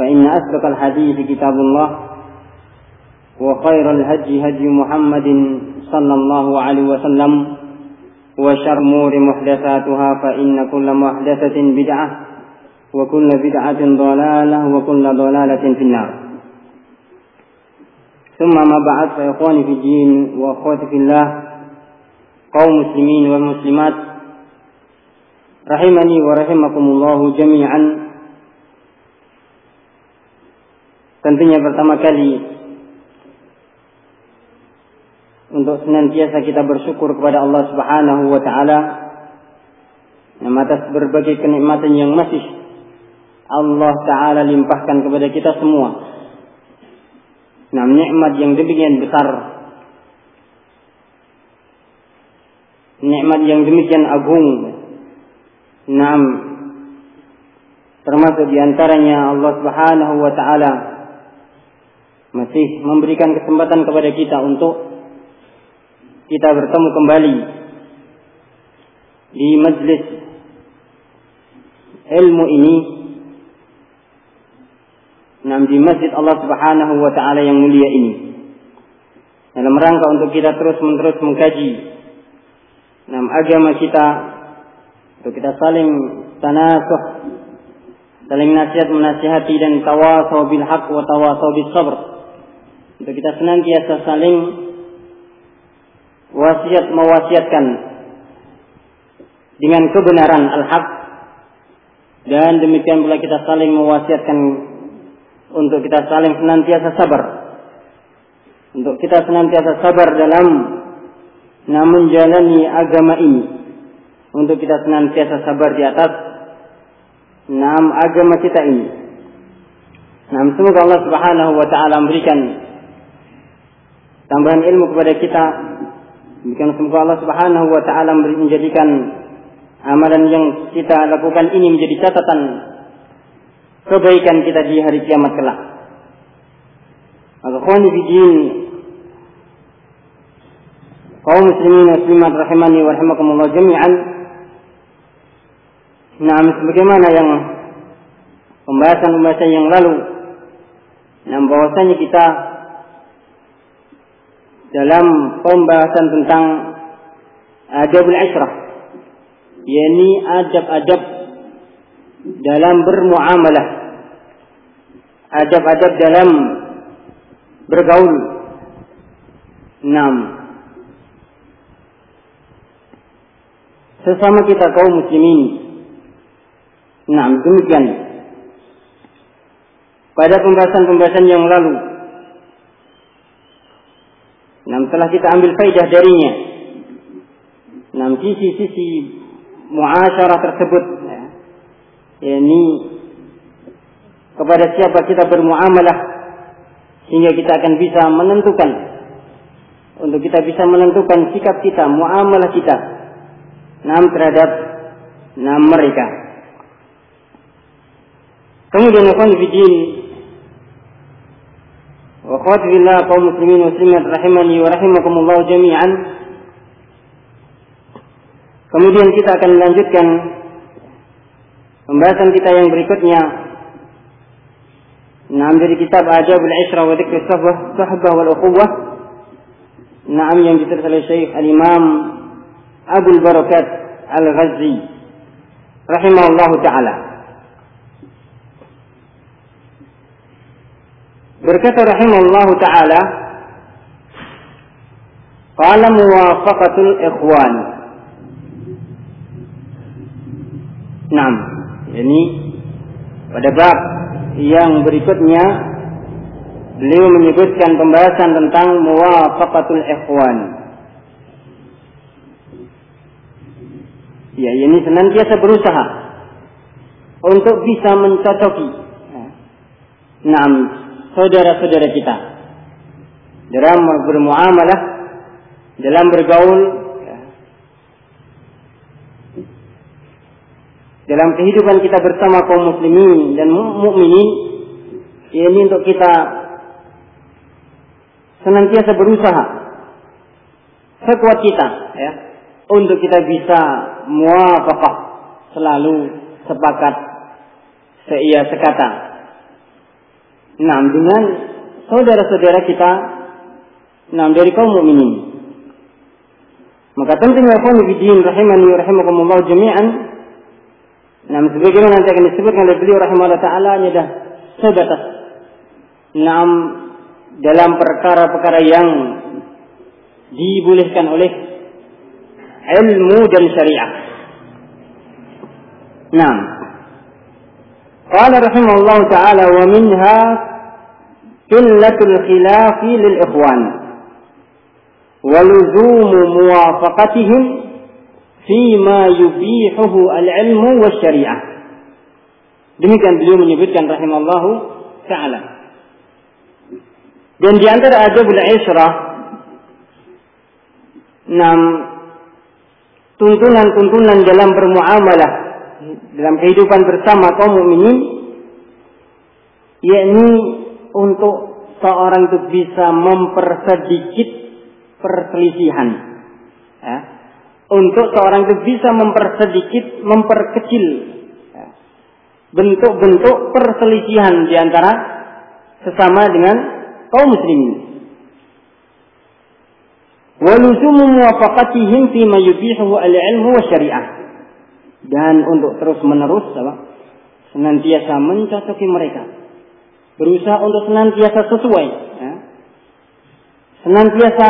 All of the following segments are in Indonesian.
فإن أسبق الحديث كتاب الله وخير الهدي هدي محمد صلى الله عليه وسلم وشر الأمور محدثاتها فإن كل محدثة بدعة وكل بدعة ضلالة وكل ضلالة في النار. ثم ما بعد فإخواني في الدين وأخواتي في الله قوم مسلمين والمسلمات رحمني ورحمكم الله جميعا. Tentunya pertama kali untuk senantiasa kita bersyukur kepada Allah Subhanahu wa taala atas berbagai kenikmatan yang masih Allah taala limpahkan kepada kita semua. Nah, nikmat yang demikian besar. Nikmat yang demikian agung. Naam. Termasuk di antaranya Allah Subhanahu wa taala masih memberikan kesempatan kepada kita untuk kita bertemu kembali di majlis ilmu ini. Nam di masjid Allah Subhanahu wa taala yang mulia ini. Dalam rangka untuk kita terus menerus mengkaji nam agama kita untuk kita saling tanasuh saling nasihat menasihati dan tawasau bil haq wa tawasau bis sabr untuk kita senantiasa saling wasiat mewasiatkan dengan kebenaran al-haq. Dan demikian pula kita saling mewasiatkan untuk kita saling senantiasa sabar. Untuk kita senantiasa sabar dalam nah, menjalani agama ini. Untuk kita senantiasa sabar di atas nam agama kita ini. Nah, semoga Allah Subhanahu wa taala memberikan tambahan ilmu kepada kita. Demikian semoga Allah Subhanahu wa taala menjadikan amalan yang kita lakukan ini menjadi catatan kebaikan kita di hari kiamat kelak. Maka khawani bidin kaum muslimin muslimat rahimani wa rahimakumullah jami'an. Nah, sebagaimana yang pembahasan-pembahasan yang lalu, nah bahwasanya kita dalam pembahasan tentang adabul asyrah yakni adab-adab dalam bermuamalah adab-adab dalam bergaul. Enam sesama kita kaum muslimin. Enam demikian. Pada pembahasan-pembahasan yang lalu enam telah kita ambil faidah darinya enam sisi-sisi muasyarah tersebut ya. ini kepada siapa kita bermuamalah sehingga kita akan bisa menentukan untuk kita bisa menentukan sikap kita muamalah kita nam terhadap nam mereka kemudian fillah Akhwatillah kaum muslimin muslimat rahimani wa rahimakumullah jami'an. Kemudian kita akan melanjutkan pembahasan kita yang berikutnya. Nah, dari kitab Ajabul Isra wa Dzikr Sahbah, Sahbah wal Ukhuwah. Naam yang ditulis oleh Syekh Al-Imam Abdul Barakat Al-Ghazi rahimahullahu taala. Berkata rahimahullahu taala, qala muwafaqatul ikhwan. Naam, ini pada bab yang berikutnya beliau menyebutkan pembahasan tentang muwafaqatul ikhwan. Ya, ini senantiasa berusaha untuk bisa mencocoki. Naam, saudara-saudara kita dalam bermuamalah, dalam bergaul, ya. dalam kehidupan kita bersama kaum muslimin dan mukminin, ini untuk kita senantiasa berusaha sekuat kita, ya, untuk kita bisa muafakah selalu sepakat seia sekata Nah, dengan saudara-saudara kita nah dari kaum mukminin. Maka pentingnya ikhwan fillah rahimani wa rahimakumullah jami'an. Nah, sebagaimana nanti akan disebutkan oleh beliau rahimahullah taala ini dah sebatas enam dalam perkara-perkara yang dibolehkan oleh ilmu dan syariah. Nah, قال رحمه الله تعالى ومنها قلة الخلاف للإخوان ولزوم موافقتهم فيما يبيحه العلم والشريعة demikian beliau menyebutkan rahimallahu taala dan di antara adabul isyrah enam tuntunan-tuntunan dalam bermuamalah dalam kehidupan bersama kaum mukminin yakni untuk seorang itu bisa mempersedikit perselisihan. Ya. Untuk seorang itu bisa mempersedikit, memperkecil ya, bentuk-bentuk ya. perselisihan di antara sesama dengan kaum muslimin. Waluzumu muwafaqatihim fi ma yubihu al-ilmu wa syariah. Dan untuk terus menerus apa? senantiasa mencocoki mereka berusaha untuk senantiasa sesuai, ya. senantiasa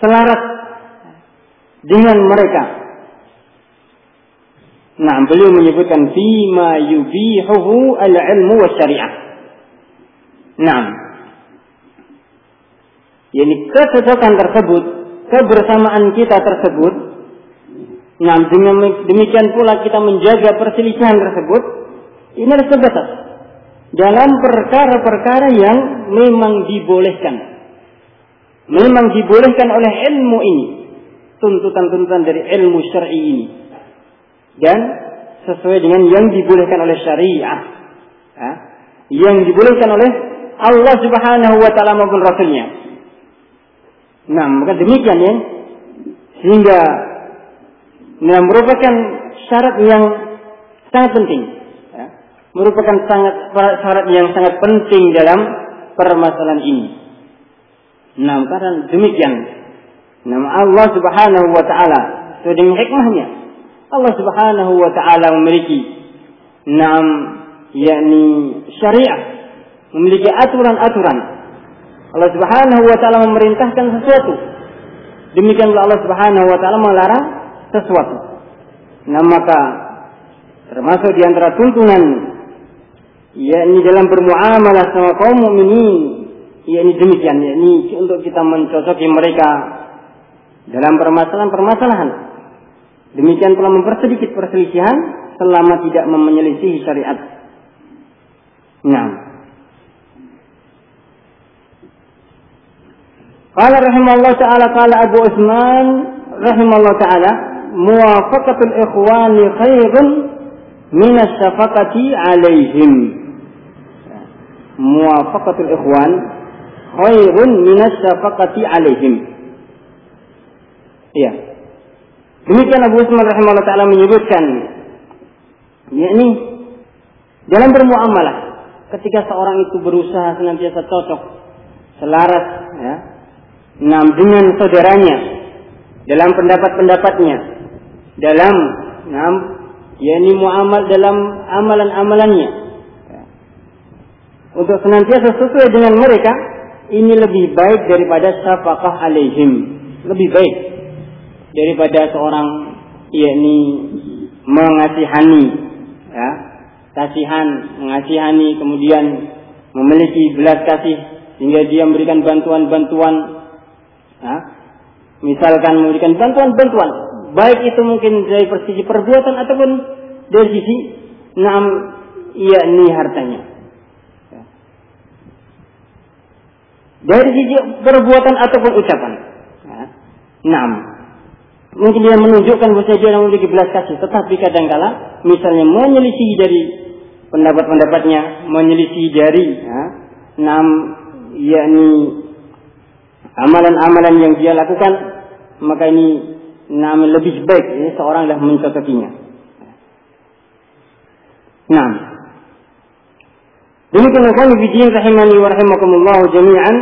selaras dengan mereka. Nah, beliau menyebutkan fima yubihuhu al-ilmu wa syariah. Nah, yani kecocokan tersebut, kebersamaan kita tersebut, nah demikian pula kita menjaga perselisihan tersebut, ini adalah sebatas dalam perkara-perkara yang memang dibolehkan. Memang dibolehkan oleh ilmu ini. Tuntutan-tuntutan dari ilmu syar'i ini. Dan sesuai dengan yang dibolehkan oleh syariah. Ya, yang dibolehkan oleh Allah subhanahu wa ta'ala maupun Rasulnya. Nah, maka demikian ya. Sehingga nah, merupakan syarat yang sangat penting merupakan sangat syarat yang sangat penting dalam permasalahan ini. Nah, karena demikian, nama Allah Subhanahu wa taala sesuai dengan hikmahnya. Allah Subhanahu wa taala memiliki enam yakni syariat, memiliki aturan-aturan. Allah Subhanahu wa taala memerintahkan sesuatu. Demikian Allah Subhanahu wa taala melarang sesuatu. Nah, maka termasuk di antara tuntunan yakni dalam bermuamalah sama kaum mukminin yakni demikian yakni untuk kita mencocoki mereka dalam permasalahan-permasalahan. Demikian pula mempersedikit perselisihan selama tidak menyelisihi syariat. Nah. Qala rahimahullah ta'ala qala Abu Usman rahimahullah ta'ala muwafaqatul ikhwani khairun min asy-syafaqati alaihim muwafaqatul ikhwan khairun minas syafaqati alaihim. Iya. Demikian Abu Usman rahimahullah taala menyebutkan yakni dalam bermuamalah ketika seorang itu berusaha senantiasa cocok selaras ya dengan saudaranya dalam pendapat-pendapatnya dalam nah, yakni muamal dalam amalan-amalannya. Ya. untuk senantiasa sesuai dengan mereka ini lebih baik daripada syafaqah alaihim. Lebih baik daripada seorang yakni mengasihani ya kasihan mengasihani kemudian memiliki belas kasih sehingga dia memberikan bantuan-bantuan ya, misalkan memberikan bantuan-bantuan baik itu mungkin dari sisi perbuatan ataupun dari sisi enam yakni hartanya ya. dari sisi perbuatan ataupun ucapan ya. enam mungkin dia menunjukkan bahwa dia memiliki belas kasih tetapi kadangkala misalnya menyelisihi dari pendapat-pendapatnya menyelisih dari ya, enam yakni amalan-amalan yang dia lakukan maka ini enam lebih baik ini seorang dah mencocokinya. Nah, demikian ikhwan fillah rahimani wa rahimakumullah jami'an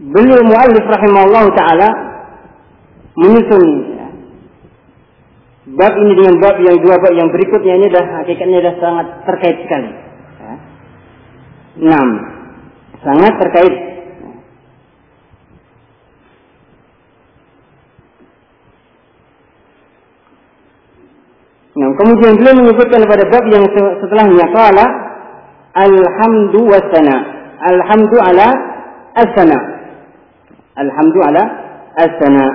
beliau muallif rahimahullah taala menyusun bab ini dengan bab yang dua bab yang berikutnya ini dah hakikatnya dah sangat terkait sekali. Ya. Enam, sangat terkait. Nah, kemudian beliau menyebutkan pada bab yang setelahnya kala alhamdu wasana. Alhamdu ala asana. Alhamdu ala asana.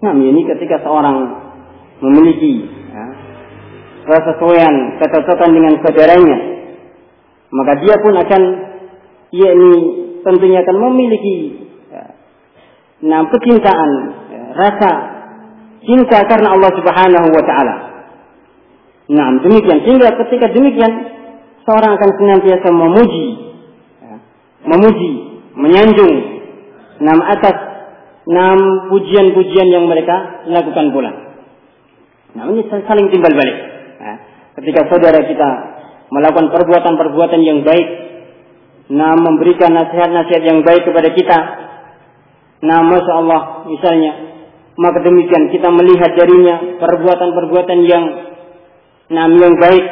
Nah, ini ketika seorang memiliki ya, kesesuaian, kecocokan dengan saudaranya, maka dia pun akan yakni tentunya akan memiliki ya, nah kecintaan, ya, rasa cinta karena Allah Subhanahu wa taala. Nah, demikian sehingga ketika demikian seorang akan senantiasa memuji ya, memuji, menyanjung nama atas enam pujian-pujian yang mereka lakukan pula. Nah, ini saling timbal balik. Nah, ketika saudara kita melakukan perbuatan-perbuatan yang baik, nah memberikan nasihat-nasihat yang baik kepada kita, nah masya Allah misalnya, maka demikian kita melihat darinya perbuatan-perbuatan yang nah yang baik,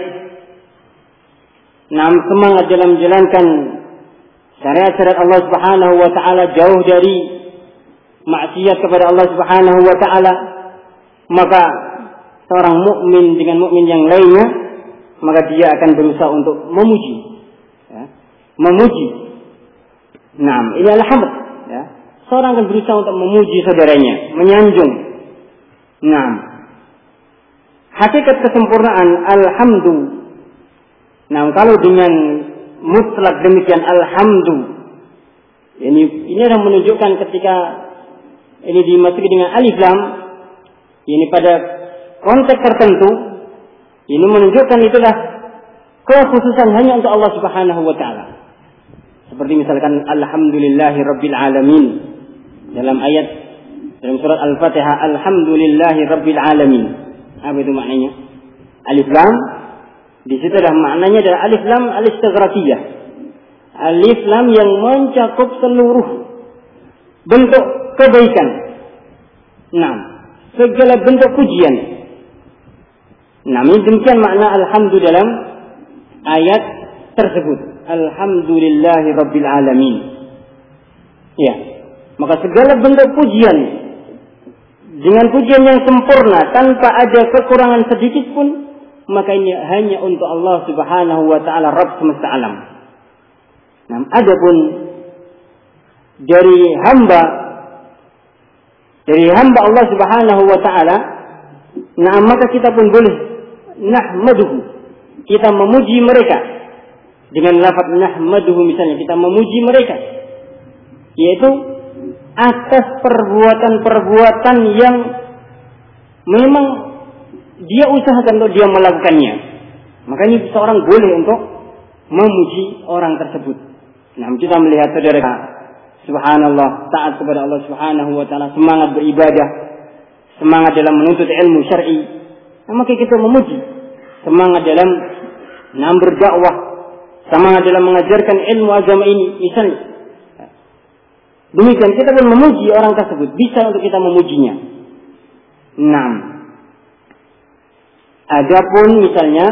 nah semangat dalam menjalankan syariat-syariat Allah Subhanahu wa taala jauh dari maksiat kepada Allah Subhanahu wa taala, maka seorang mukmin dengan mukmin yang lainnya, maka dia akan berusaha untuk memuji. Ya. Memuji. Nah, ini alhamd. Ya. Seorang akan berusaha untuk memuji saudaranya, menyanjung. Nah, hakikat kesempurnaan alhamdu. Nah, kalau dengan mutlak demikian alhamdu, ini ini adalah menunjukkan ketika ini dimasuki dengan alif lam ini pada konteks tertentu ini menunjukkan itulah kekhususan hanya untuk Allah Subhanahu wa taala. Seperti misalkan alhamdulillahi rabbil alamin dalam ayat dalam surat Al-Fatihah alhamdulillahi rabbil alamin. Apa itu maknanya? Alif lam di situ adalah maknanya adalah alif lam al-istighraqiyah. Alif lam yang mencakup seluruh bentuk kebaikan. Nah, segala bentuk pujian. Nah, demikian makna alhamdulillah dalam ayat tersebut. Alhamdulillahi Rabbil Alamin. Ya. Maka segala bentuk pujian dengan pujian yang sempurna tanpa ada kekurangan sedikit pun maka ini hanya untuk Allah Subhanahu wa taala Rabb semesta alam. Nah, adapun dari hamba dari hamba Allah Subhanahu wa taala, nah maka kita pun boleh nahmaduhu. Kita memuji mereka dengan lafaz nahmaduhu misalnya kita memuji mereka yaitu atas perbuatan-perbuatan yang memang dia usahakan untuk dia melakukannya. Makanya seorang boleh untuk memuji orang tersebut. Nah, kita melihat saudara subhanallah taat kepada Allah Subhanahu wa taala, semangat beribadah, semangat dalam menuntut ilmu syar'i. Nah, maka kita memuji semangat dalam nam berdakwah, semangat dalam mengajarkan ilmu agama ini misalnya. Demikian kita pun memuji orang tersebut, bisa untuk kita memujinya. Enam. Adapun misalnya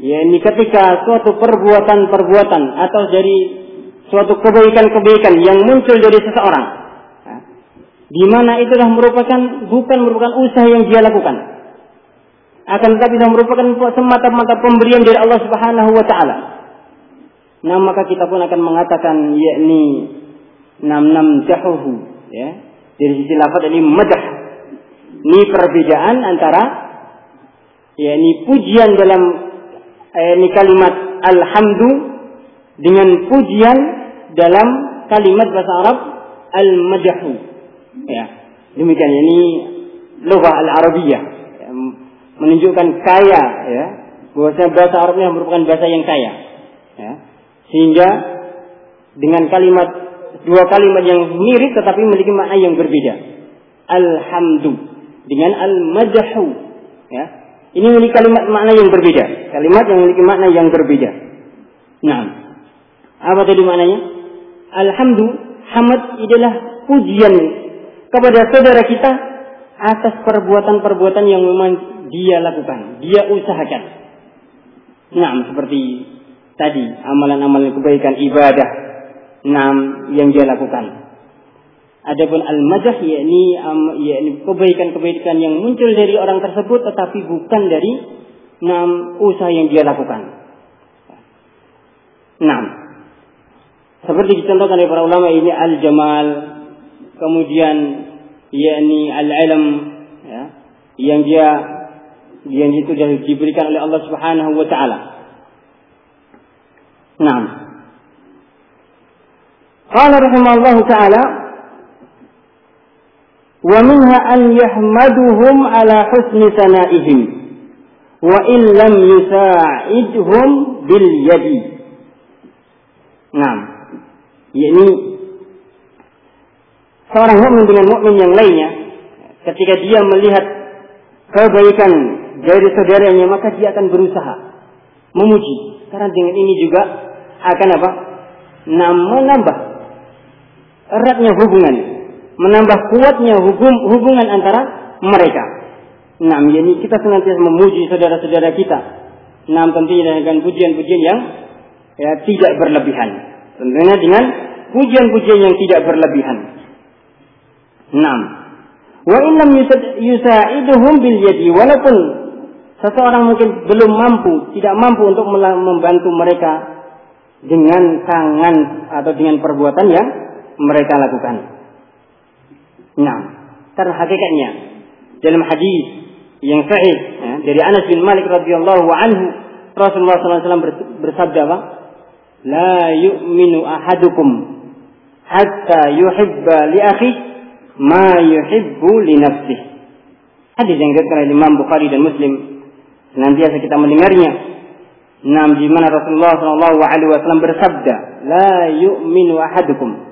ya ini ketika suatu perbuatan-perbuatan atau dari suatu kebaikan-kebaikan yang muncul dari seseorang ya, di mana itu adalah merupakan bukan merupakan usaha yang dia lakukan akan tetapi sudah merupakan semata-mata pemberian dari Allah Subhanahu wa taala. Nah, maka kita pun akan mengatakan yakni nam nam jahuhu ya. Dari sisi lafaz ini madah. Ini perbedaan antara yakni pujian dalam eh, ini kalimat alhamdu dengan pujian dalam kalimat bahasa Arab al-madahu. Ya. Demikian ini lughah al-arabiyah menunjukkan kaya ya bahwasanya bahasa Arabnya merupakan bahasa yang kaya ya. sehingga dengan kalimat dua kalimat yang mirip tetapi memiliki makna yang berbeda. Alhamdu. Dengan al-madahu. Ya. Ini memiliki kalimat makna yang berbeda. Kalimat yang memiliki makna yang berbeda. Nah apa tadi maknanya? Alhamdu hamad adalah pujian kepada saudara kita atas perbuatan-perbuatan yang memang dia lakukan, dia usahakan. Nah, seperti tadi amalan-amalan kebaikan ibadah, enam yang dia lakukan. Adapun al-majah yakni um, yakni kebaikan-kebaikan yang muncul dari orang tersebut tetapi bukan dari enam usaha yang dia lakukan. Enam. Seperti dicontohkan oleh para ulama ini al-jamal, kemudian yakni al-ilm ya, yang dia yang itu diberikan oleh Allah Subhanahu wa taala. Naam. Taala wa minha an yahmaduhum ala husni sana'ihim wa in lam yusa'idhum bil yadi. Naam. Yakni seorang mukmin dengan mukmin yang lainnya ketika dia melihat kebaikan dari saudaranya maka dia akan berusaha memuji karena dengan ini juga akan apa nah, menambah eratnya hubungan menambah kuatnya hubung, hubungan antara mereka. Nah ini kita senantiasa memuji saudara-saudara kita. Nah tentunya dengan pujian-pujian yang ya tidak berlebihan. Tentunya dengan pujian-pujian yang tidak berlebihan. Nah wa illam yusa'iduhum bil yadi walaupun Seseorang mungkin belum mampu, tidak mampu untuk membantu mereka dengan tangan atau dengan perbuatan yang mereka lakukan. Nah, karena hakikatnya dalam hadis yang sahih ya, dari Anas bin Malik radhiyallahu anhu Rasulullah SAW bersabda apa? La yu'minu ahadukum hatta yuhibba li akhi ma yuhibbu li nafsih. Hadis yang dikatakan oleh Imam Bukhari dan Muslim senantiasa kita mendengarnya. Nam di mana Rasulullah Wasallam bersabda, لا yu'minu ahadukum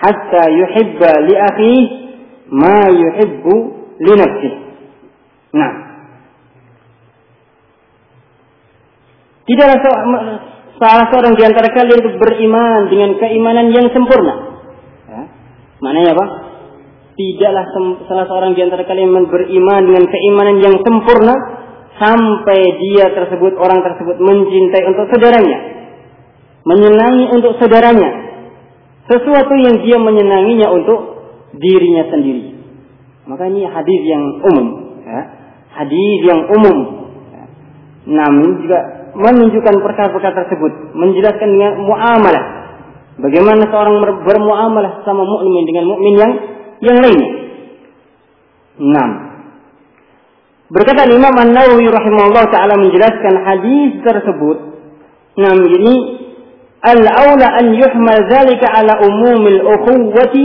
hatta yuhibba li akhi ma yuhibbu li nafsih. Nah, tidaklah salah seorang di antara kalian beriman dengan keimanan yang sempurna. Ya. Maknanya apa? Tidaklah salah seorang di antara kalian beriman dengan keimanan yang sempurna sampai dia tersebut orang tersebut mencintai untuk saudaranya menyenangi untuk saudaranya sesuatu yang dia menyenanginya untuk dirinya sendiri maka ini hadis yang umum ya. hadis yang umum ya. namun juga menunjukkan perkara-perkara tersebut menjelaskan dengan muamalah bagaimana seorang bermuamalah sama mukmin dengan mukmin yang yang lainnya enam Berkata Imam An-Nawawi rahimahullah taala menjelaskan hadis tersebut. Nah, ini an yuhmal dzalika ala umumil ukhuwati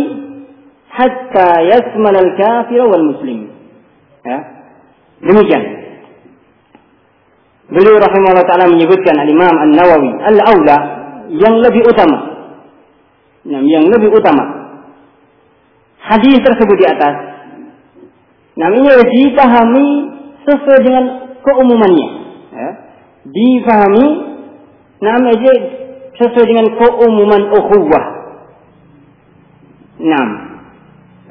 hatta yasmal al-kafir wal muslim. Ya. Demikian. Beliau rahimahullah taala menyebutkan Al-Imam An-Nawawi al-aula yang lebih utama. Yang lebih utama. Hadis tersebut di atas. Ini dipahami sesuai dengan keumumannya. Ya. Dipahami namanya sesuai dengan keumuman ukhuwah. Nah,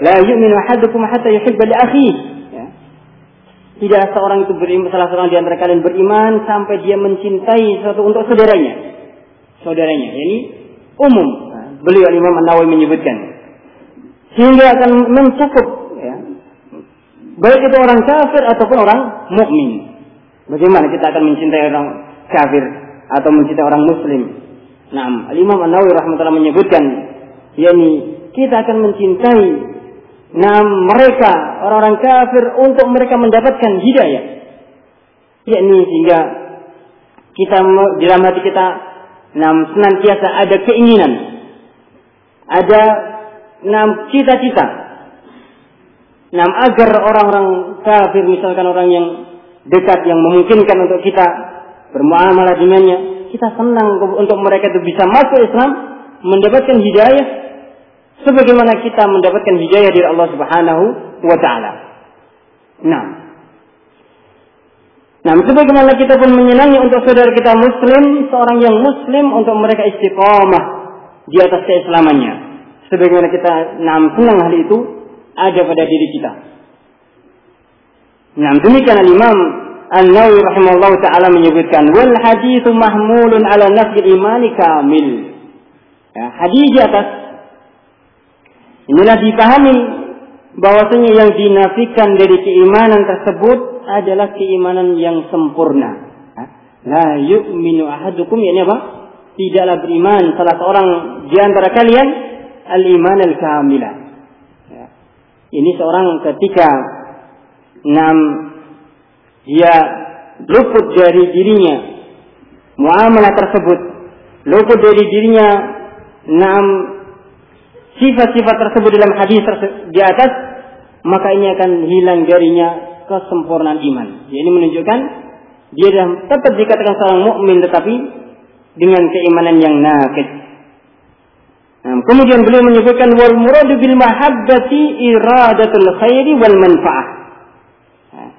la yu'minu ahadukum hatta yuhibba li akhihi tidak seorang itu beriman, salah seorang di antara kalian beriman sampai dia mencintai sesuatu untuk saudaranya. Saudaranya, ini umum. Beliau Imam An-Nawawi menyebutkan. Sehingga akan mencakup ya, baik itu orang kafir ataupun orang mukmin. Bagaimana kita akan mencintai orang kafir atau mencintai orang muslim? Nah, Imam An-Nawawi rahmatullah menyebutkan, yakni kita akan mencintai nah mereka orang-orang kafir untuk mereka mendapatkan hidayah. Yakni sehingga kita di dalam hati kita nah senantiasa ada keinginan. Ada nah cita-cita. Nah agar orang-orang kafir misalkan orang yang dekat yang memungkinkan untuk kita bermuamalah dengannya kita senang untuk mereka itu bisa masuk Islam mendapatkan hidayah sebagaimana kita mendapatkan hidayah dari Allah Subhanahu wa taala. Nah, Nah, sebagaimana kita pun menyenangi untuk saudara kita muslim, seorang yang muslim untuk mereka istiqomah di atas keislamannya. Sebagaimana kita nah, senang hal itu ada pada diri kita. Nah, demikian Imam An-Nawawi rahimahullah taala menyebutkan wal haditsu mahmulun ala nafyi imani kamil. Ya, hadis di atas Inilah dipahami bahwasanya yang dinafikan dari keimanan tersebut adalah keimanan yang sempurna. La yu'minu ahadukum ini apa? Tidaklah beriman salah seorang di antara kalian al-iman al-kamila. Ya. Ini seorang ketika enam dia luput dari dirinya muamalah tersebut luput dari dirinya enam sifat-sifat tersebut dalam hadis di atas, maka ini akan hilang darinya kesempurnaan iman. Ini menunjukkan dia dah tetap dikatakan seorang mukmin tetapi dengan keimanan yang nakis. Nah, kemudian beliau menyebutkan wal muradu bil mahabbati iradatul khairi wal manfaah. Nah.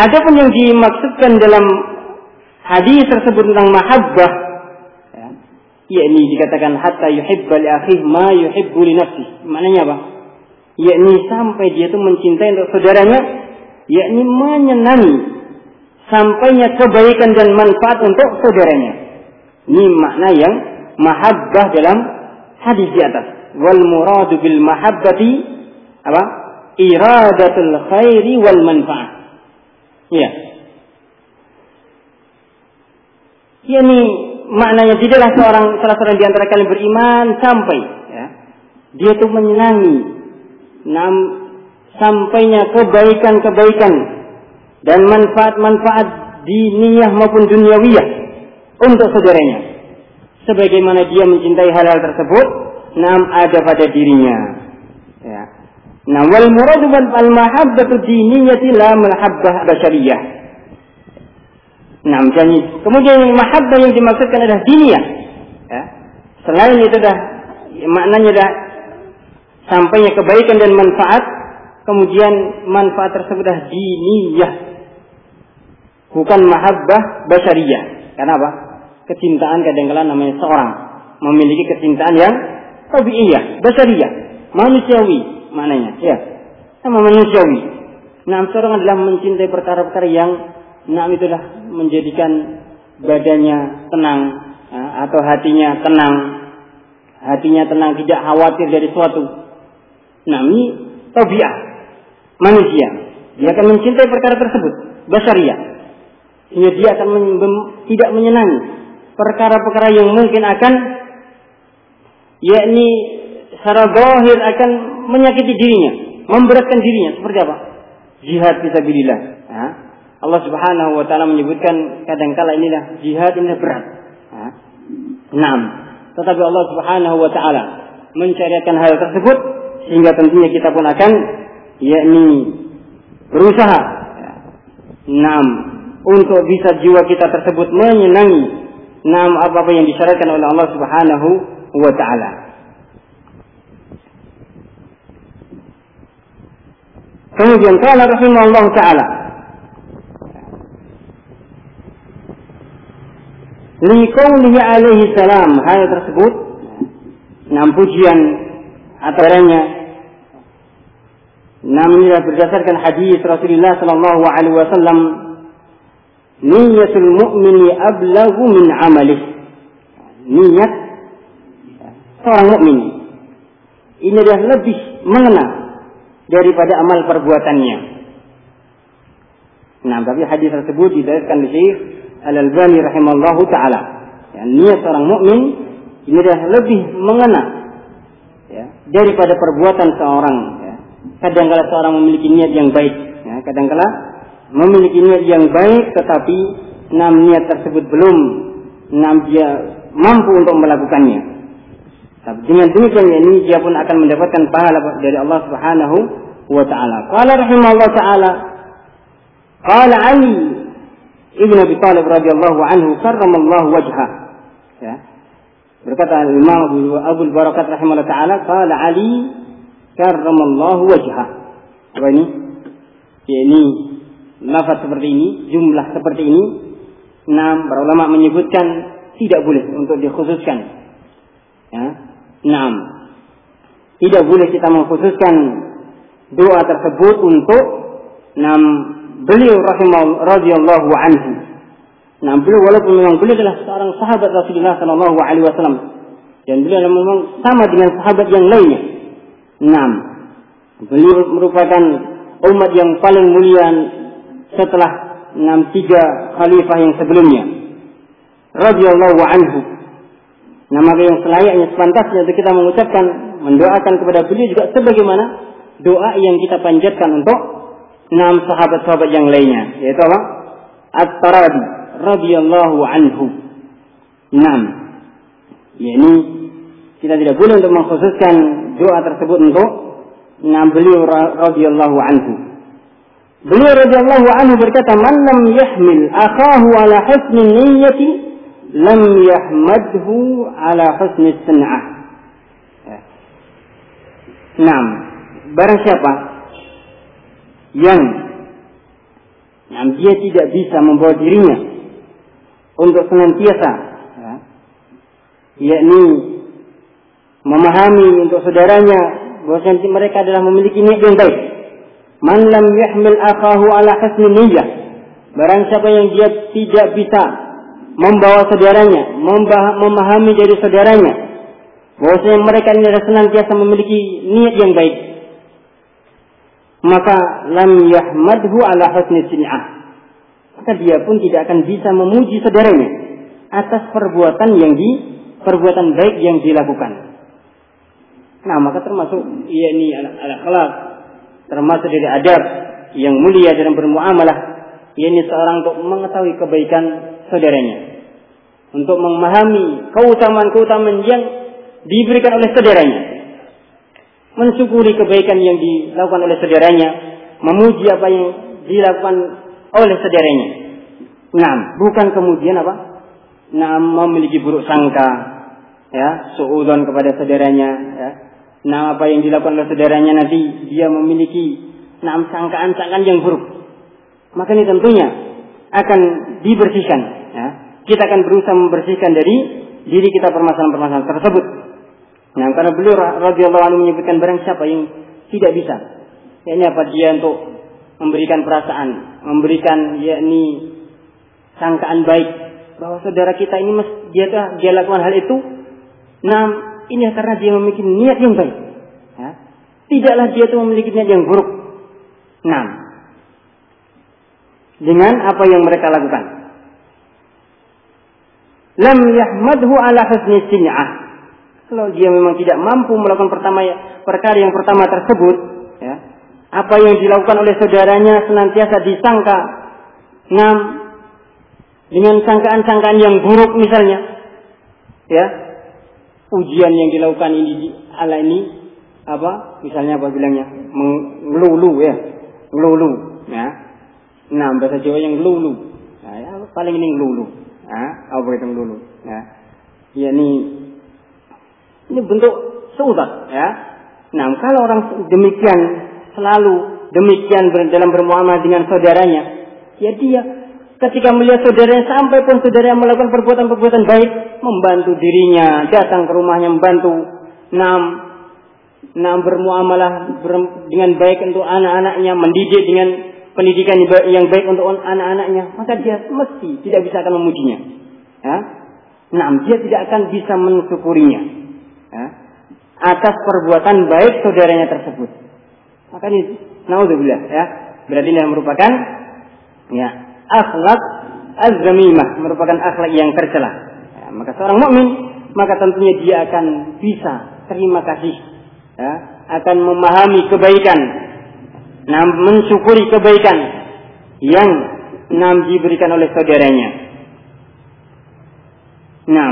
Adapun yang dimaksudkan dalam hadis tersebut tentang mahabbah yakni dikatakan hatta yuhibba li akhihi ma yuhibbu li nafsi. Maknanya apa? Yakni sampai dia itu mencintai untuk saudaranya, yakni menyenangi sampainya kebaikan dan manfaat untuk saudaranya. Ini makna yang mahabbah dalam hadis di atas. Wal muradu bil mahabbati apa? Iradatul khairi wal manfaat. Ya. Yani maknanya tidaklah seorang salah seorang di antara kalian beriman sampai ya, dia itu menyenangi. Nam sampainya kebaikan-kebaikan dan manfaat-manfaat diniyah maupun duniawiyah untuk saudaranya. Sebagaimana dia mencintai hal-hal tersebut nam ada pada dirinya. Ya nah wal muradu wal mahabbatu diniyati la mahabbah basyariyah Nah, jadi kemudian mahabbah yang dimaksudkan adalah diniyah. Ya. Selain itu dah maknanya dah sampainya kebaikan dan manfaat, kemudian manfaat tersebut dah diniyah. Bukan mahabbah basyariyah. Karena apa? Kecintaan kadang-kala namanya seorang memiliki kecintaan yang tabiiyah, basyariyah, manusiawi maknanya, ya. Sama manusiawi. Nah, seorang adalah mencintai perkara-perkara yang nah itulah menjadikan badannya tenang ya, atau hatinya tenang, hatinya tenang tidak khawatir dari suatu. Nah ini tabiat manusia. Dia akan mencintai perkara tersebut, basaria. Sehingga dia akan men tidak menyenangi perkara-perkara yang mungkin akan yakni secara zahir akan menyakiti dirinya, memberatkan dirinya seperti apa? Jihad fisabilillah. Ya. Allah Subhanahu wa taala menyebutkan kadangkala inilah jihad ini berat. Enam. Tetapi Allah Subhanahu wa taala mencarikan hal tersebut sehingga tentunya kita pun akan yakni berusaha Enam, untuk bisa jiwa kita tersebut menyenangi enam apa-apa yang disyaratkan oleh Allah Subhanahu wa taala. Kemudian kala rahimahullah taala Liqaulihi alaihi salam hal tersebut enam pujian ataranya namun ini berdasarkan hadis Rasulullah Sallallahu Alaihi Wasallam, niyatul mu'mini ablagu min amalih. Niat seorang mukmin ini adalah lebih mengena daripada amal perbuatannya. Nah, tapi hadis tersebut didasarkan oleh Syekh Al Albani rahimallahu taala. Ya, niat seorang mukmin ini adalah lebih mengena ya, daripada perbuatan seorang kadangkala seorang memiliki niat yang baik, ya, kadangkala memiliki niat yang baik tetapi enam niat tersebut belum enam dia mampu untuk melakukannya. Tapi dengan demikian ini dia pun akan mendapatkan pahala dari Allah Subhanahu wa taala. Qala rahimahullah taala Qala Ali Ibn Abi Talib radhiyallahu anhu karramallahu wajha. Ya. Berkata Imam Abu Barakat rahimahullah taala qala Ali karramallahu wajhah. Apa ini? Ya ini lafaz seperti ini, jumlah seperti ini. Enam, para ulama menyebutkan tidak boleh untuk dikhususkan. Ya. Enam. Tidak boleh kita mengkhususkan doa tersebut untuk enam beliau radhiyallahu anhu. Nah, beliau walaupun memang beliau adalah seorang sahabat Rasulullah Shallallahu Alaihi Wasallam dan beliau memang sama dengan sahabat yang lainnya. Enam. Beliau merupakan umat yang paling mulia setelah enam tiga khalifah yang sebelumnya. Radhiyallahu anhu. Nama yang selayaknya sepantasnya untuk kita mengucapkan mendoakan kepada beliau juga sebagaimana doa yang kita panjatkan untuk enam sahabat-sahabat yang lainnya yaitu apa? At-Tarabi radhiyallahu anhu. Enam. Ya, ini kita tidak boleh untuk mengkhususkan doa tersebut untuk nah beliau radhiyallahu anhu. Beliau radhiyallahu anhu berkata, "Man lam yahmil akahu ala husni niyyati lam yahmadhu ala husni san'ah." Ya. Nah, barang siapa yang nah, dia tidak bisa membawa dirinya untuk senantiasa ya, yakni memahami untuk saudaranya bahwa mereka adalah memiliki niat yang baik. Man lam yahmil akahu ala hasni niyyah. Barang siapa yang dia tidak bisa membawa saudaranya, memahami dari saudaranya, bahwasanya mereka ini adalah senantiasa memiliki niat yang baik. Maka lam yahmadhu ala husni sin'ah. Maka dia pun tidak akan bisa memuji saudaranya atas perbuatan yang di perbuatan baik yang dilakukan. Nah, maka termasuk ia ini al-akhlak, termasuk dari adab yang mulia dalam bermuamalah, ini seorang untuk mengetahui kebaikan saudaranya. Untuk memahami keutamaan-keutamaan yang diberikan oleh saudaranya. Mensyukuri kebaikan yang dilakukan oleh saudaranya, memuji apa yang dilakukan oleh saudaranya. Nah, bukan kemudian apa? Nah, memiliki buruk sangka, ya, suudon kepada saudaranya, ya, Nah, apa yang dilakukan oleh saudaranya nanti dia memiliki enam sangkaan-sangkaan yang buruk. Maka ini tentunya akan dibersihkan. Ya. Kita akan berusaha membersihkan dari diri kita permasalahan-permasalahan tersebut. Nah, karena beliau radhiyallahu anhu menyebutkan barang siapa yang tidak bisa, yakni apa dia untuk memberikan perasaan, memberikan yakni sangkaan baik bahwa saudara kita ini dia dia lakukan hal itu, nah ini karena dia memiliki niat yang baik. Ya. Tidaklah dia itu memiliki niat yang buruk. Nah, dengan apa yang mereka lakukan. Lam yahmadhu ala husni sin'ah. Kalau dia memang tidak mampu melakukan pertama perkara yang pertama tersebut, ya, apa yang dilakukan oleh saudaranya senantiasa disangka ngam dengan sangkaan-sangkaan yang buruk misalnya, ya, ujian yang dilakukan ini ala ini apa misalnya apa bilangnya mengelulu ya ngelulu ya Nah, bahasa Jawa yang lulu. Nah, ya, paling ini lulu. Nah, apa itu lulu? Ya. Ya ini ini bentuk seutat ya. Nah, kalau orang demikian selalu demikian dalam bermuamalah dengan saudaranya, ya dia ketika melihat saudaranya sampai pun saudara melakukan perbuatan-perbuatan baik, membantu dirinya, datang ke rumahnya membantu, enam, enam bermuamalah dengan baik untuk anak-anaknya, mendidik dengan pendidikan yang baik untuk anak-anaknya, maka dia mesti tidak bisa akan memujinya. Ya? Nah, dia tidak akan bisa mensyukurinya ya? atas perbuatan baik saudaranya tersebut. Maka ini, naudzubillah ya, berarti ini merupakan ya akhlak az-zamimah, merupakan akhlak yang tercela. Ya, maka seorang mukmin maka tentunya dia akan bisa terima kasih, ya, akan memahami kebaikan nah, mensyukuri kebaikan yang nam diberikan oleh saudaranya. Nah,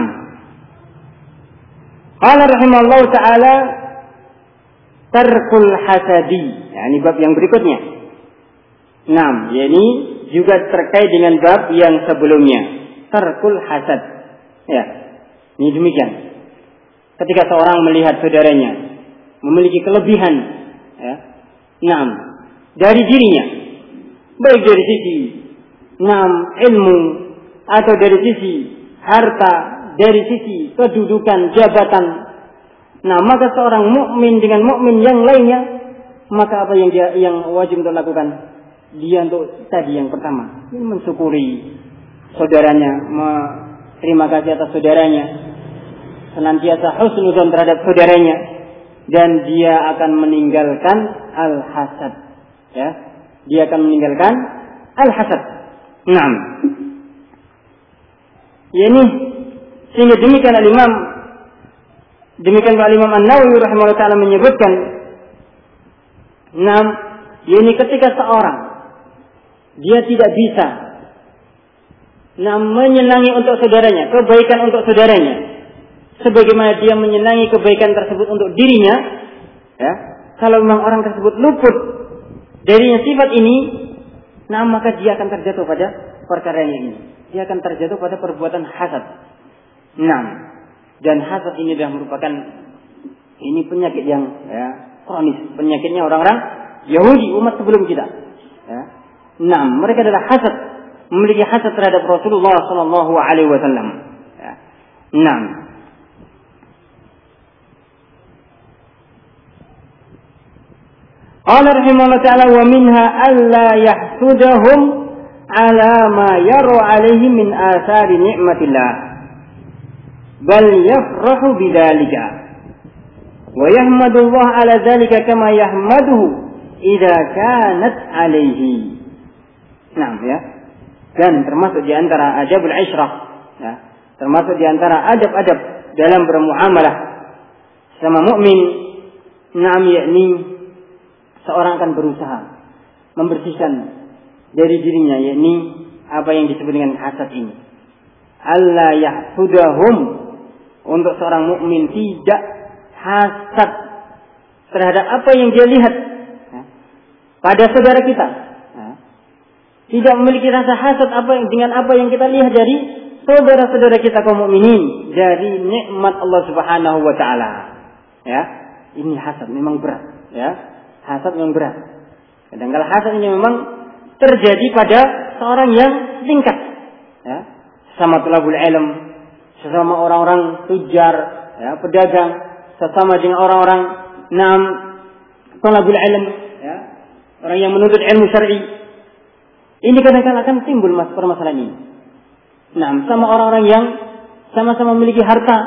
Qala rahimahullah taala tarkul hasadi. Ya, ini bab yang berikutnya. Nah, ini juga terkait dengan bab yang sebelumnya. Tarkul hasad. Ya, ini demikian. Ketika seorang melihat saudaranya memiliki kelebihan, ya, nah, dari dirinya. Baik dari sisi enam ilmu atau dari sisi harta, dari sisi kedudukan, jabatan. Nah, maka seorang mukmin dengan mukmin yang lainnya, maka apa yang dia yang wajib untuk lakukan? Dia untuk tadi yang pertama, mensyukuri saudaranya, terima kasih atas saudaranya, senantiasa husnuzon terhadap saudaranya, dan dia akan meninggalkan al-hasad ya. Dia akan meninggalkan al hasad enam ya ini sehingga demikian al imam demikian al imam an nawawi rahimahullah taala menyebutkan enam ya ini ketika seorang dia tidak bisa nah menyenangi untuk saudaranya kebaikan untuk saudaranya sebagaimana dia menyenangi kebaikan tersebut untuk dirinya ya. Kalau memang orang tersebut luput Darinya sifat ini, nah maka dia akan terjatuh pada perkara ini. Dia akan terjatuh pada perbuatan hasad. Nah, dan hasad ini adalah merupakan ini penyakit yang ya, kronis. Penyakitnya orang-orang Yahudi umat sebelum kita. Ya. Nah, mereka adalah hasad, memiliki hasad terhadap Rasulullah Sallallahu Alaihi Wasallam. Ya. Nah, Qala rahimahullah ta'ala wa minha alla yahsudahum ala ma yaru alaihi min ni'matillah. Bal yafrahu wa yahmadullah ala kama yahmaduhu kanat alaihi Nah ya. Dan termasuk di antara adabul isyrah ya termasuk di antara adab-adab dalam bermuamalah sama mukmin Naam yakni seorang akan berusaha membersihkan dari dirinya yakni apa yang disebut dengan hasad ini. Allah yahsudahum untuk seorang mukmin tidak hasad terhadap apa yang dia lihat ya, pada saudara kita. Ya. Tidak memiliki rasa hasad apa yang dengan apa yang kita lihat dari saudara-saudara kita kaum mukminin dari nikmat Allah Subhanahu wa taala. Ya. Ini hasad memang berat, ya hasad yang berat. Kadang-kala hasad ini memang terjadi pada seorang yang tingkat. Ya. Sama tulabul ilm, sesama orang-orang tujar, ya, pedagang, sesama dengan orang-orang nam tulabul ilm, ya, orang yang menuntut ilmu syar'i. Ini kadang-kala akan timbul mas permasalahan ini. Nah, sama orang-orang yang sama-sama memiliki harta,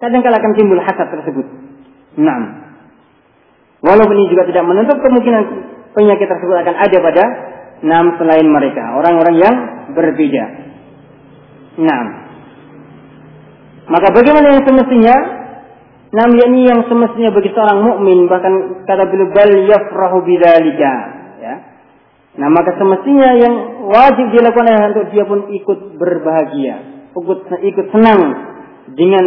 kadang-kala akan timbul hasad tersebut. Nah, Walaupun ini juga tidak menutup kemungkinan penyakit tersebut akan ada pada enam selain mereka, orang-orang yang berbeda. Enam. Maka bagaimana yang semestinya? Enam yakni yang semestinya bagi seorang mukmin bahkan kata beliau bal yafrahu bidzalika ya. Nah, maka semestinya yang wajib dilakukan adalah untuk dia pun ikut berbahagia, ikut ikut senang dengan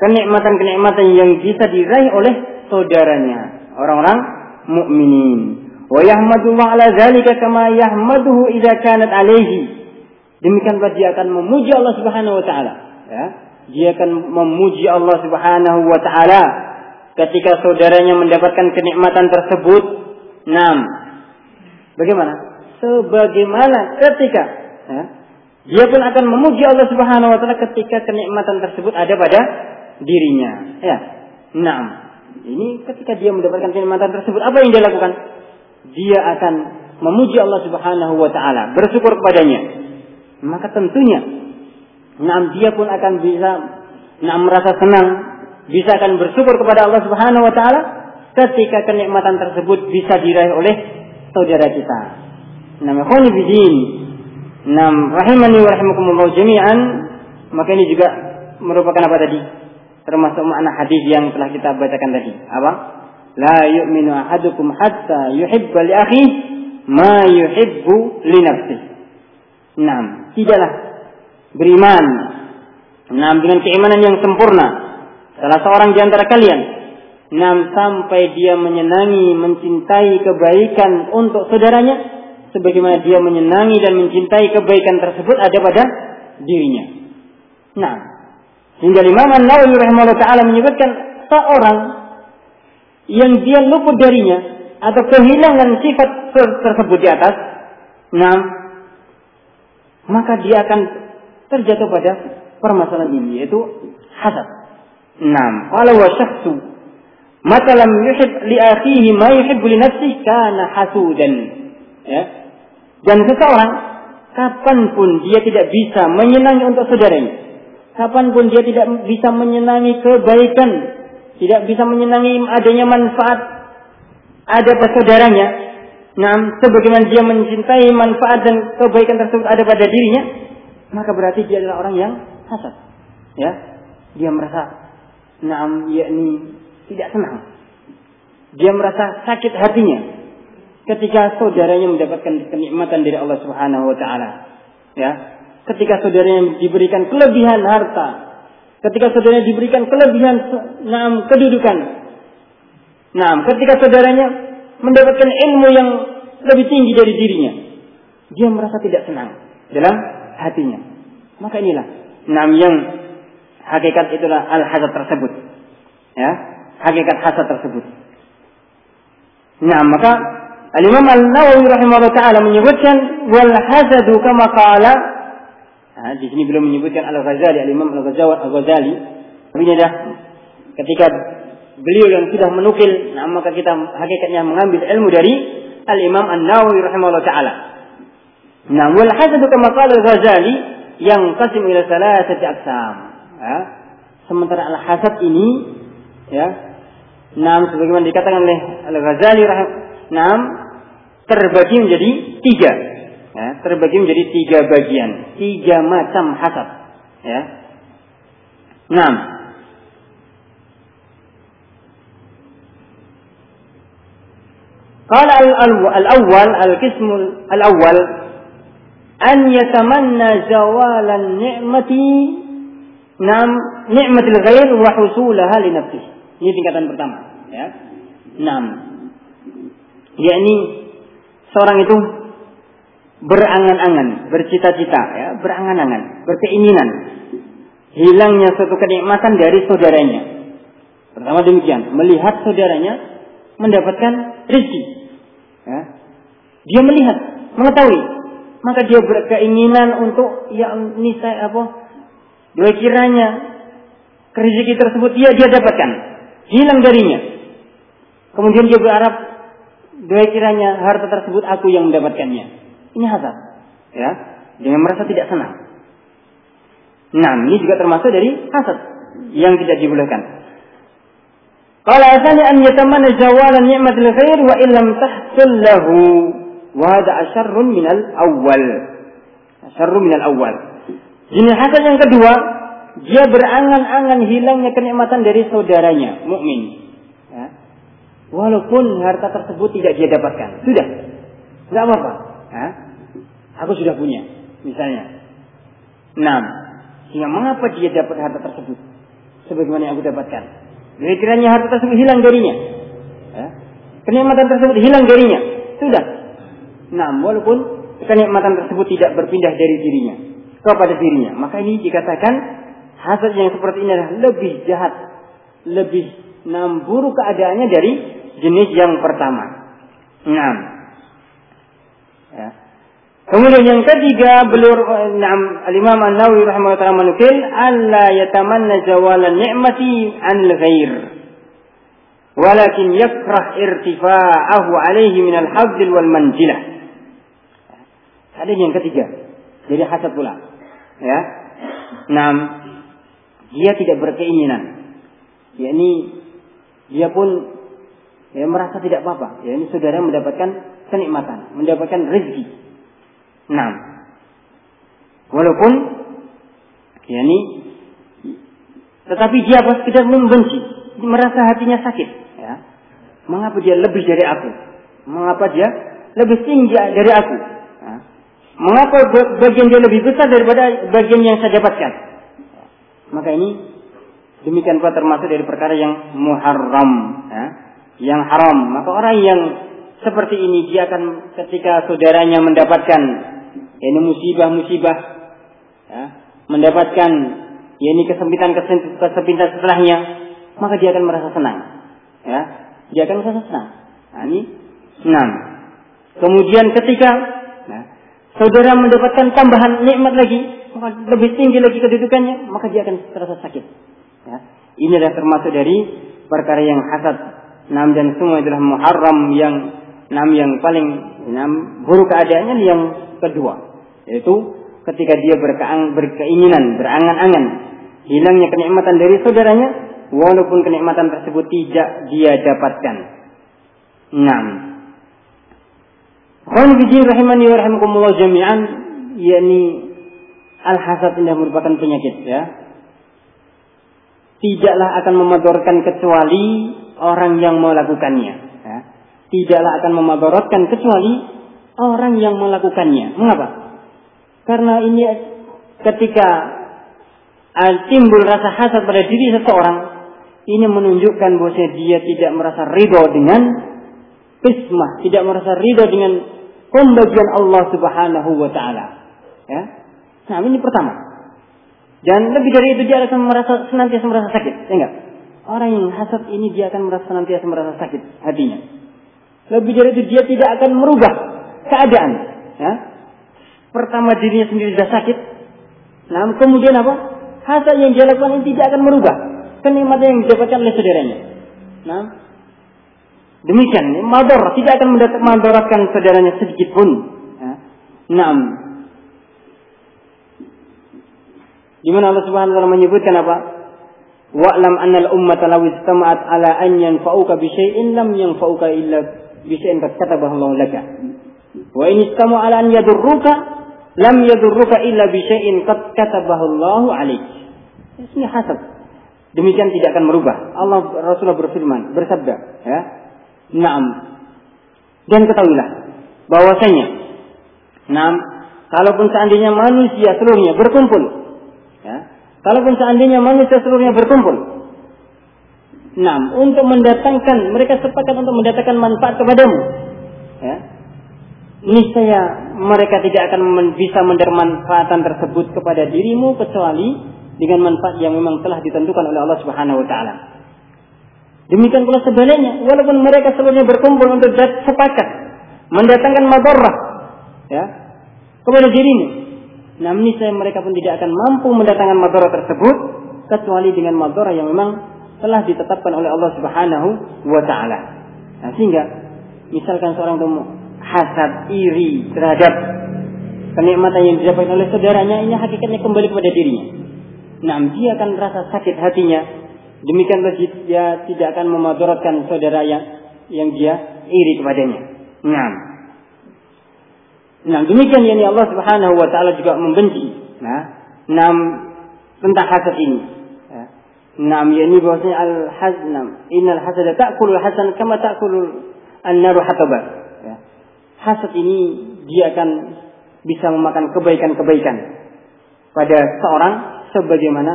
kenikmatan-kenikmatan yang bisa diraih oleh saudaranya orang-orang mukminin. Wa yahmadullah ala dzalika kama yahmaduhu idza kanat alaihi. Demikian pula dia akan memuji Allah Subhanahu wa taala, ya. Dia akan memuji Allah Subhanahu wa taala ketika saudaranya mendapatkan kenikmatan tersebut. Nam. Bagaimana? Sebagaimana ketika ya, dia pun akan memuji Allah Subhanahu wa taala ketika kenikmatan tersebut ada pada dirinya. Ya. Nah, ini ketika dia mendapatkan kenikmatan tersebut, apa yang dia lakukan? Dia akan memuji Allah Subhanahu wa taala, bersyukur kepadanya. Maka tentunya nah dia pun akan bisa nah merasa senang, bisa akan bersyukur kepada Allah Subhanahu wa taala ketika kenikmatan tersebut bisa diraih oleh saudara kita. Nama khoni bidin. Nam rahimani wa rahimakumullah jami'an. Maka ini juga merupakan apa tadi? Termasuk makna hadis yang telah kita bacakan tadi. Apa? La yu'minu ahadukum hatta yuhibba li akhi ma yuhibbu li nafsi. Naam, tidaklah beriman. Naam dengan keimanan yang sempurna. Salah seorang di antara kalian Naam sampai dia menyenangi, mencintai kebaikan untuk saudaranya sebagaimana dia menyenangi dan mencintai kebaikan tersebut ada pada dirinya. Nah, Hingga Imam An-Nawawi rahimahullah taala menyebutkan seorang yang dia luput darinya atau kehilangan sifat tersebut di atas, nah, maka dia akan terjatuh pada permasalahan ini yaitu hasad. Nah, kalau wa syakhsu mata lam yuhib li akhihi ma yuhibbu li nafsihi kana hasudan. Ya. Dan seseorang kapan pun dia tidak bisa menyenangi untuk saudaranya, kapan pun dia tidak bisa menyenangi kebaikan, tidak bisa menyenangi adanya manfaat ada pada saudaranya. Nah, sebagaimana dia mencintai manfaat dan kebaikan tersebut ada pada dirinya, maka berarti dia adalah orang yang hasad. Ya, dia merasa, naam, yakni tidak senang. Dia merasa sakit hatinya ketika saudaranya mendapatkan kenikmatan dari Allah Subhanahu wa taala. Ya, ketika saudaranya diberikan kelebihan harta, ketika saudaranya diberikan kelebihan naam kedudukan. Nah, ketika saudaranya mendapatkan ilmu yang lebih tinggi dari dirinya, dia merasa tidak senang dalam hatinya. Maka inilah naam yang hakikat itulah al hasad tersebut. Ya, hakikat hasad tersebut. Nah, maka Al-Imam Al-Nawawi rahimahullah taala menyebutkan wal hasadu kama qala Nah, di sini belum menyebutkan Al-Ghazali, Al-Imam Al-Ghazali, Al-Ghazali. Tapi ini dah ketika beliau yang sudah menukil, nah maka kita hakikatnya mengambil ilmu dari Al-Imam An-Nawawi rahimahullah taala. Nah, wal hasad kama Al-Ghazali yang qasim ila salasati aqsam. Ya. Sementara al-hasad ini ya, nah sebagaimana dikatakan oleh Al-Ghazali rahim, nah terbagi menjadi tiga ya, terbagi menjadi tiga bagian, tiga macam hasad. Ya. Enam. Qala al-awwal al-qism al-awwal an yatamanna zawal an-ni'mati nam ni'matil ghair wa husulaha li nafsihi. Ini tingkatan pertama, ya. Enam. Yakni seorang itu berangan-angan, bercita-cita, ya, berangan-angan, berkeinginan hilangnya suatu kenikmatan dari saudaranya. Pertama demikian, melihat saudaranya mendapatkan rezeki. Ya. Dia melihat, mengetahui, maka dia berkeinginan untuk ya ini saya apa? Dua kiranya rezeki tersebut dia dia dapatkan, hilang darinya. Kemudian dia berharap dua kiranya harta tersebut aku yang mendapatkannya. Ini hasad. Ya, dengan merasa tidak senang. Nah, ini juga termasuk dari hasad yang tidak dibolehkan. Kalau asalnya an yatamanna zawalan ni'matil khair wa illam tahsul lahu wa hada asyarrun minal awwal. Asyarrun minal awwal. Jenis hasad yang kedua, dia berangan-angan hilangnya kenikmatan dari saudaranya, mukmin. Ya. Walaupun harta tersebut tidak dia dapatkan, sudah, tidak apa-apa. Ya. Aku sudah punya, misalnya. Enam. Sehingga mengapa dia dapat harta tersebut? Sebagaimana yang aku dapatkan. Jadi kiranya harta tersebut hilang darinya. Ya. Kenikmatan tersebut hilang darinya. sudah. Nah, walaupun kenikmatan tersebut tidak berpindah dari dirinya kepada dirinya, maka ini dikatakan hasad yang seperti ini adalah lebih jahat, lebih namburu keadaannya dari jenis yang pertama. Nah, ya. Kemudian yang ketiga beliau Naam Al-Imam An-Nawawi rahimahullah menukil alla yatamanna zawalan ni'mati an ghair walakin yakrah irtifa'ahu alaihi min al-hafd wal manjilah. Ada yang ketiga. Jadi hasad pula. Ya. Naam dia tidak berkeinginan. yakni dia pun ya merasa tidak apa-apa. Ya ini saudara mendapatkan kenikmatan, mendapatkan rezeki Nah, walaupun ya ini, tetapi dia apa sekedar membenci, merasa hatinya sakit. Ya. Mengapa dia lebih dari aku? Mengapa dia lebih tinggi dari aku? Ya. Mengapa bagian dia lebih besar daripada bagian yang saya dapatkan? Ya. Maka ini demikian pula termasuk dari perkara yang muharram, ya. yang haram. Maka orang yang seperti ini dia akan ketika saudaranya mendapatkan ini musibah-musibah ya, mendapatkan ya ini kesempitan kesempitan setelahnya maka dia akan merasa senang ya. Dia akan merasa senang. Nah, ini senang. Kemudian ketika ya, saudara mendapatkan tambahan nikmat lagi maka lebih tinggi lagi kedudukannya maka dia akan terasa sakit ya. Ini adalah termasuk dari perkara yang hasad. Nam dan semua adalah muharram yang nam yang paling nam buruk keadaannya yang kedua yaitu ketika dia berkeang, berkeinginan, berangan-angan hilangnya kenikmatan dari saudaranya walaupun kenikmatan tersebut tidak dia dapatkan. 6. Khawfidin rahimani wa rahimakumullah jami'an yakni al-hasad ini merupakan penyakit ya. Tidaklah akan memadorkan kecuali orang yang melakukannya. Tidaklah akan memadorkan kecuali orang yang melakukannya. Mengapa? Karena ini ketika timbul rasa hasad pada diri seseorang, ini menunjukkan bahwa dia tidak merasa ridho dengan kismah, tidak merasa ridho dengan pembagian Allah Subhanahu wa taala. Ya. Nah, ini pertama. Dan lebih dari itu dia akan merasa senantiasa merasa sakit, ya enggak? Orang yang hasad ini dia akan merasa senantiasa merasa sakit hatinya. Lebih dari itu dia tidak akan merubah keadaan, ya. Pertama dirinya sendiri sudah sakit. Nah, kemudian apa? Hasil yang dia lakukan ini tidak akan merubah kenikmatan yang didapatkan oleh saudaranya. Nah, demikian, mador tidak akan mendaratkan saudaranya sedikit pun. Nah, di Allah Subhanahu wa taala menyebutkan apa? Wa'lam anna al-ummata law istama'at ala an yanfa'uka bi syai'in lam yanfa'uka illa bi syai'in qad katabahu Allah laka. Wa in istamu ala an yadurruka lam yadurruka illa bi syai'in qad katabahu Allahu alaik. Ini hasad. Demikian tidak akan merubah. Allah Rasulullah berfirman, bersabda, ya. Naam. Dan ketahuilah bahwasanya Naam, kalaupun seandainya manusia seluruhnya berkumpul, ya. Kalaupun seandainya manusia seluruhnya berkumpul, Naam, untuk mendatangkan mereka sepakat untuk mendatangkan manfaat kepadamu, ya. Niscaya mereka tidak akan bisa menerima manfaatan tersebut kepada dirimu kecuali dengan manfaat yang memang telah ditentukan oleh Allah Subhanahu wa taala. Demikian pula sebaliknya, walaupun mereka seluruhnya berkumpul untuk sepakat mendatangkan madarrah ya kepada dirimu, namun niscaya mereka pun tidak akan mampu mendatangkan madarrah tersebut kecuali dengan madarrah yang memang telah ditetapkan oleh Allah Subhanahu wa taala. Nah, sehingga misalkan seorang hasad, iri terhadap kenikmatan yang didapatkan oleh saudaranya ini hakikatnya kembali kepada dirinya. Nah, dia akan merasa sakit hatinya. Demikian dia tidak akan memadaratkan saudara yang yang dia iri kepadanya. Nah, nah demikian yang Allah Subhanahu Wa Taala juga membenci. Nah, enam tentang hasad ini. Ya. Nah, ini bahwasanya al haznam, innal hasada ta'kulul hasan kama ta'kulul an-naru hatabat hasad ini dia akan bisa memakan kebaikan-kebaikan pada seorang sebagaimana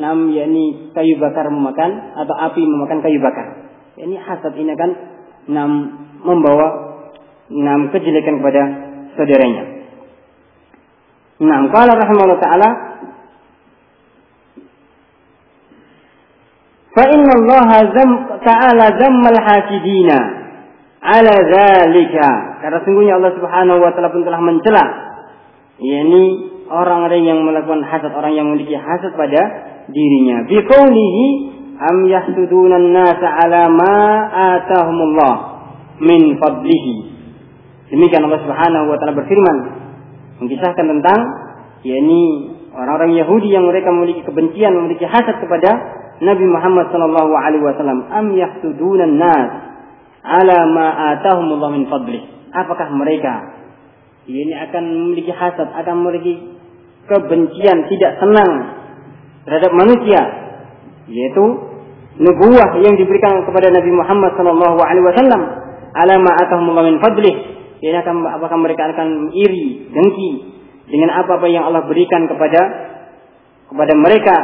nam yakni kayu bakar memakan atau api memakan kayu bakar. Ini hasad ini akan nam membawa enam kejelekan kepada saudaranya. Nah, qala rahimahullah taala Fa inna Allah ta'ala zammal hasidina ala zalika. Karena sungguhnya Allah Subhanahu wa taala pun telah mencela yakni orang-orang yang melakukan hasad, orang yang memiliki hasad pada dirinya. Bi qaulihi am yahsuduna an-nasa ala ma atahumullah min fadlihi. Demikian Allah Subhanahu wa taala berfirman mengisahkan tentang yakni orang-orang Yahudi yang mereka memiliki kebencian, memiliki hasad kepada Nabi Muhammad sallallahu alaihi wasallam, am yahsuduna nas ala ma atahumullah min fadlih. Apakah mereka ini akan memiliki hasad, akan memiliki kebencian, tidak senang terhadap manusia, yaitu nubuah yang diberikan kepada Nabi Muhammad sallallahu alaihi wasallam ala ma atahumullah min fadlih. Ini akan apakah mereka akan iri, dengki dengan apa-apa yang Allah berikan kepada kepada mereka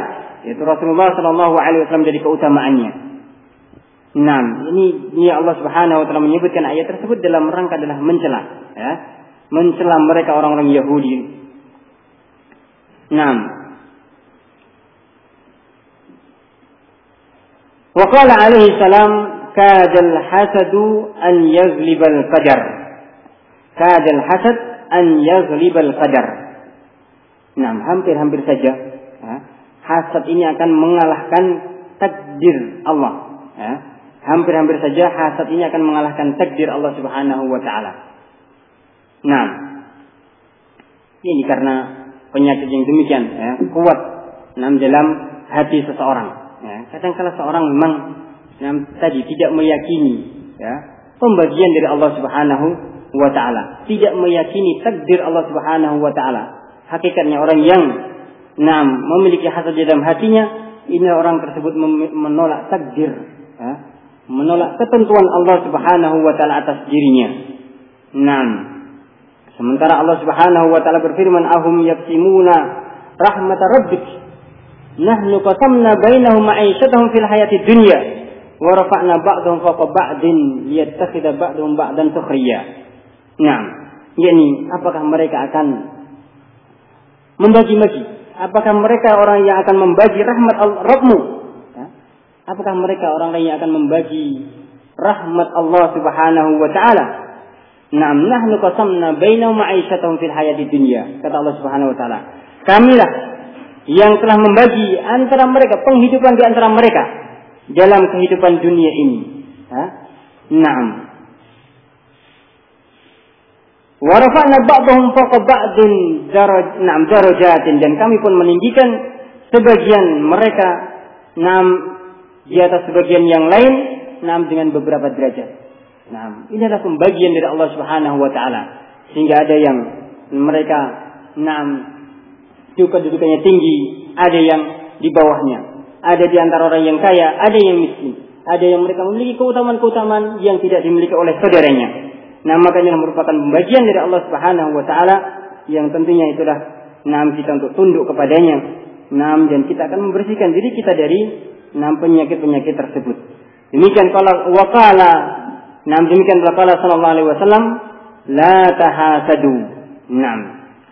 yaitu Rasulullah Shallallahu Alaihi Wasallam jadi keutamaannya. Enam, ini ini Allah Subhanahu Wa Taala menyebutkan ayat tersebut dalam rangka adalah mencela, ya, mencela mereka orang-orang Yahudi. Enam. Wakala alaihi salam kadal hasadu an yazlibal fajar. Kadal hasad an yaghlibal qadar. Nah, hampir-hampir saja ya, hasad ini akan mengalahkan takdir Allah. Ya. Hampir-hampir saja hasad ini akan mengalahkan takdir Allah Subhanahu wa taala. Nah, ini karena penyakit yang demikian ya, kuat dalam hati seseorang. Ya. Kadangkala seorang memang nam, tadi tidak meyakini ya, pembagian dari Allah Subhanahu wa taala, tidak meyakini takdir Allah Subhanahu wa taala. Hakikatnya orang yang nam memiliki hasad di dalam hatinya ini orang tersebut menolak takdir ya, menolak ketentuan Allah Subhanahu wa taala atas dirinya. Nam sementara Allah Subhanahu wa taala berfirman ahum yaksimuna rahmat rabbik. Nahnu qasamna bainahum ma'isyatahum fil hayati dunya wa rafa'na ba'dahum fawqa ba'din liyattakhidha ba'dahum ba'dan sukhriya Nah, yakni apakah mereka akan membagi-bagi. Apakah mereka orang yang akan membagi rahmat Rabbmu? Ya. Apakah mereka orang yang akan membagi rahmat Allah Subhanahu wa taala? Naam nahnu qasamna bainahum ma'isyatahum fil hayati dunya. Kata Allah Subhanahu wa taala. Kamilah yang telah membagi antara mereka penghidupan di antara mereka dalam kehidupan dunia ini. Ha? Naam. Warafa'na ba'dahum fawqa ba'din na'am darajatin dan kami pun meninggikan sebagian mereka nam di atas sebagian yang lain nam dengan beberapa derajat. Nam ini adalah pembagian dari Allah Subhanahu wa taala sehingga ada yang mereka nam juga kedudukannya tinggi, ada yang di bawahnya. Ada di antara orang yang kaya, ada yang miskin. Ada yang mereka memiliki keutamaan-keutamaan yang tidak dimiliki oleh saudaranya. Nah, makanya merupakan pembagian dari Allah Subhanahu wa taala yang tentunya itulah nam kita untuk tunduk kepadanya. Nam dan kita akan membersihkan diri kita dari nam penyakit-penyakit tersebut. Demikian kalau wakala nam demikian kalau sallallahu alaihi wasallam la tahasadu. Nam.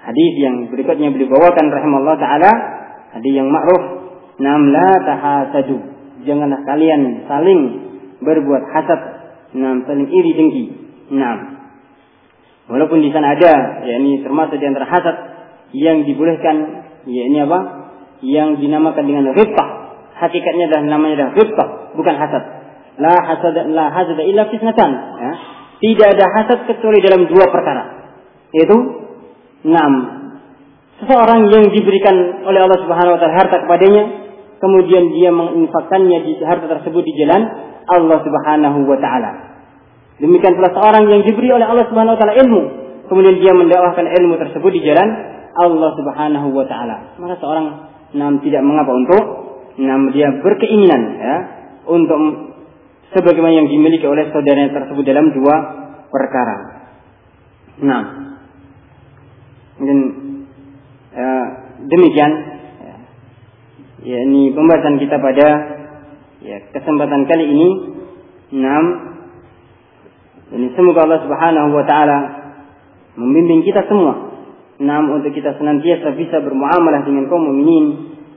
Hadis yang berikutnya beliau bawakan rahimahullah taala hadis yang ma'ruf nam la tahasadu. Janganlah kalian saling berbuat hasad, nam saling iri dengki. Nah, walaupun di sana ada, ya ini termasuk di antara hasad yang dibolehkan, ya ini apa? Yang dinamakan dengan rifqah. Hakikatnya adalah namanya adalah rifqah, bukan hasad. La hasad la hasad illa fisnatan. Ya. Tidak ada hasad kecuali dalam dua perkara. Yaitu enam. Seseorang yang diberikan oleh Allah Subhanahu wa taala harta kepadanya, kemudian dia menginfakkannya di harta tersebut di jalan Allah Subhanahu wa taala. Demikian pula seorang yang diberi oleh Allah Subhanahu wa taala ilmu, kemudian dia mendakwahkan ilmu tersebut di jalan Allah Subhanahu wa taala. Maka seorang nam tidak mengapa untuk nam dia berkeinginan ya untuk sebagaimana yang dimiliki oleh saudaranya tersebut dalam dua perkara. Nah, dan ya, demikian ya, ini pembahasan kita pada ya kesempatan kali ini. Enam Ini semoga Allah Subhanahu wa taala membimbing kita semua. Nam untuk kita senantiasa bisa bermuamalah dengan kaum mukminin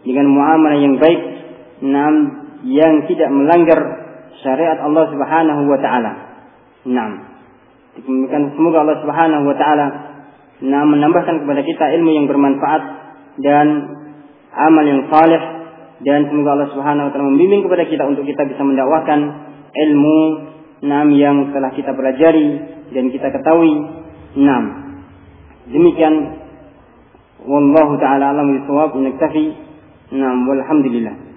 dengan muamalah yang baik, nam yang tidak melanggar syariat Allah Subhanahu wa taala. Nam. Demikian semoga Allah Subhanahu wa taala nah menambahkan kepada kita ilmu yang bermanfaat dan amal yang saleh dan semoga Allah Subhanahu wa taala membimbing kepada kita untuk kita bisa mendakwahkan ilmu enam yang telah kita pelajari dan kita ketahui. Enam. Demikian wallahu taala alam bisawab naktafi. Enam walhamdulillah.